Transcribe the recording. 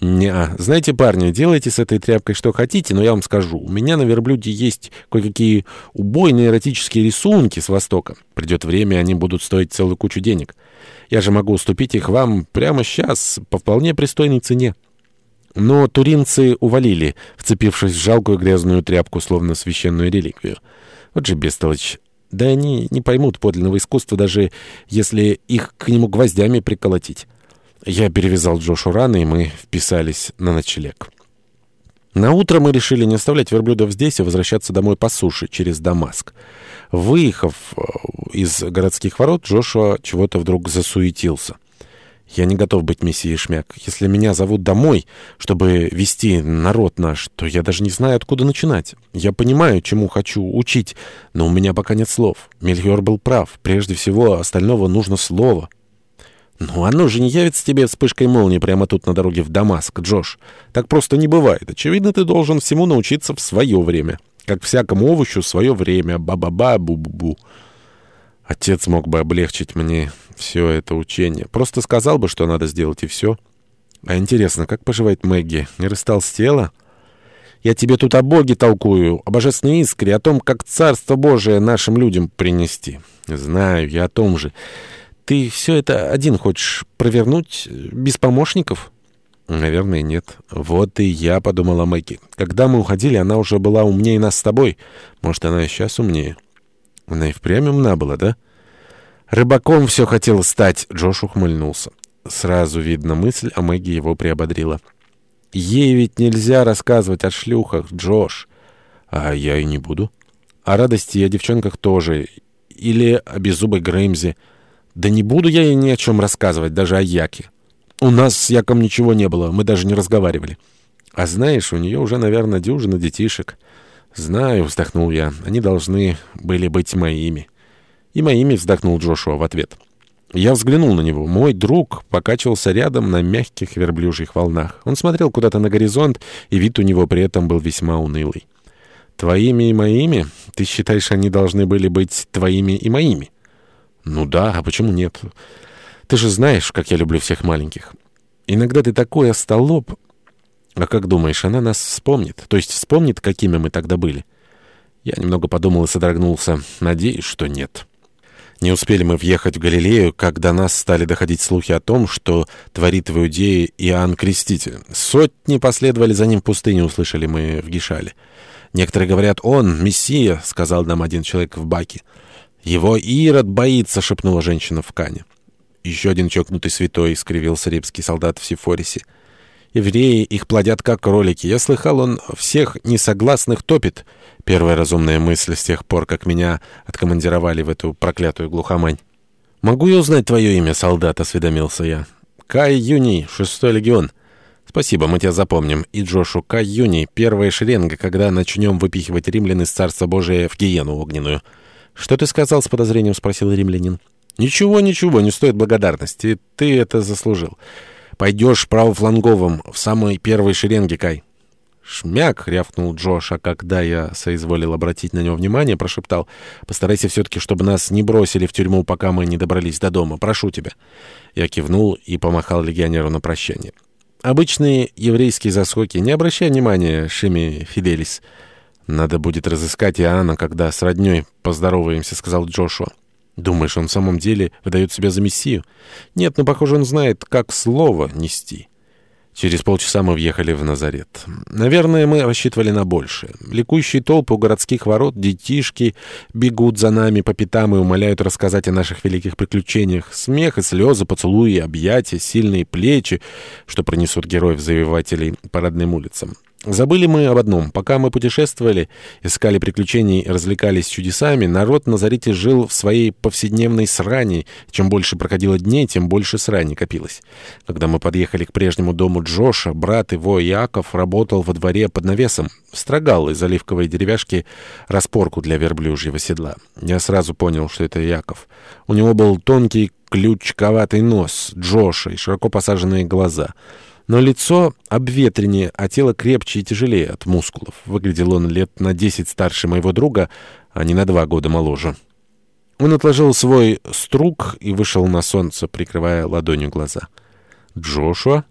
не Знаете, парни, делайте с этой тряпкой что хотите, но я вам скажу. У меня на верблюде есть кое-какие убойные эротические рисунки с Востока. Придет время, они будут стоить целую кучу денег. Я же могу уступить их вам прямо сейчас по вполне пристойной цене. Но туринцы увалили, вцепившись в жалкую грязную тряпку, словно священную реликвию. Вот же бестолочь. Да они не поймут подлинного искусства, даже если их к нему гвоздями приколотить. Я перевязал Джошу раны, и мы вписались на ночлег. На утро мы решили не оставлять верблюдов здесь, а возвращаться домой по суше, через Дамаск. Выехав э, из городских ворот, Джошуа чего-то вдруг засуетился. Я не готов быть мессией Шмяк. Если меня зовут домой, чтобы вести народ наш, то я даже не знаю, откуда начинать. Я понимаю, чему хочу учить, но у меня пока нет слов. Мельхиор был прав. Прежде всего, остального нужно слово. «Ну, оно же не явится тебе вспышкой молнии прямо тут на дороге в Дамаск, Джош. Так просто не бывает. Очевидно, ты должен всему научиться в свое время. Как всякому овощу свое время. Ба-ба-ба, бу-бу-бу». Отец мог бы облегчить мне все это учение. Просто сказал бы, что надо сделать, и все. А интересно, как поживает Мэгги? Не растолстела? Я тебе тут о Боге толкую, о божественной искре, о том, как Царство Божие нашим людям принести. Знаю, я о том же. Ты все это один хочешь провернуть без помощников? Наверное, нет. Вот и я подумала Мэгги. Когда мы уходили, она уже была умнее нас с тобой. Может, она и сейчас умнее. Она и впрямь умна была, да? Рыбаком все хотел стать. Джош ухмыльнулся. Сразу видно мысль, а Мэгги его приободрила. Ей ведь нельзя рассказывать о шлюхах, Джош. А я и не буду. О радости и о девчонках тоже. Или о беззубой Греймзе. Да не буду я ей ни о чем рассказывать, даже о Яке. У нас с Яком ничего не было, мы даже не разговаривали. А знаешь, у нее уже, наверное, дюжина детишек. Знаю, вздохнул я, они должны были быть моими. И моими вздохнул Джошуа в ответ. Я взглянул на него. Мой друг покачивался рядом на мягких верблюжьих волнах. Он смотрел куда-то на горизонт, и вид у него при этом был весьма унылый. «Твоими и моими? Ты считаешь, они должны были быть твоими и моими?» «Ну да, а почему нет? Ты же знаешь, как я люблю всех маленьких. Иногда ты такой остолоп. А как думаешь, она нас вспомнит? То есть вспомнит, какими мы тогда были?» Я немного подумал и содрогнулся. Надеюсь, что нет. Не успели мы въехать в Галилею, как до нас стали доходить слухи о том, что творит в Иудее Иоанн Креститель. Сотни последовали за ним в пустыне, услышали мы в Гишале. «Некоторые говорят, он, Мессия», — сказал нам один человек в баке. «Его Ирод боится», — шепнула женщина в Кане. Еще один чокнутый святой, — скривился репский солдат в Сифорисе. «Евреи их плодят, как кролики. Я слыхал, он всех несогласных топит». Первая разумная мысль с тех пор, как меня откомандировали в эту проклятую глухомань. «Могу я узнать твое имя, солдат?» — осведомился я. «Кай Юни, шестой легион». «Спасибо, мы тебя запомним. И Джошу Кай Юни, первая шеренга, когда начнем выпихивать римлян из Царства Божия в гиену огненную». «Что ты сказал?» — с подозрением спросил римлянин. «Ничего, ничего, не стоит благодарности. Ты это заслужил. Пойдешь правофланговым в самой первой шеренге, Кай». «Шмяк!» — рявкнул Джош, а когда я соизволил обратить на него внимание, прошептал. «Постарайся все-таки, чтобы нас не бросили в тюрьму, пока мы не добрались до дома. Прошу тебя». Я кивнул и помахал легионеру на прощание. «Обычные еврейские заскоки. Не обращай внимания, Шими Фиделис». «Надо будет разыскать Иоанна, когда с роднёй поздороваемся», — сказал Джошуа. «Думаешь, он в самом деле выдает себя за мессию?» «Нет, но, похоже, он знает, как слово нести». Через полчаса мы въехали в Назарет. Наверное, мы рассчитывали на большее. Ликующие толпы у городских ворот, детишки бегут за нами по пятам и умоляют рассказать о наших великих приключениях. Смех и слезы, поцелуи, объятия, сильные плечи, что пронесут героев-завоевателей по родным улицам. Забыли мы об одном. Пока мы путешествовали, искали приключений развлекались чудесами, народ на Назарете жил в своей повседневной сране. Чем больше проходило дней, тем больше срани копилось. Когда мы подъехали к прежнему дому Джоша, брат его Яков работал во дворе под навесом, строгал из оливковой деревяшки распорку для верблюжьего седла. Я сразу понял, что это Яков. У него был тонкий ключковатый нос Джоша и широко посаженные глаза — но лицо обветреннее, а тело крепче и тяжелее от мускулов. Выглядел он лет на десять старше моего друга, а не на два года моложе. Он отложил свой струк и вышел на солнце, прикрывая ладонью глаза. «Джошуа?»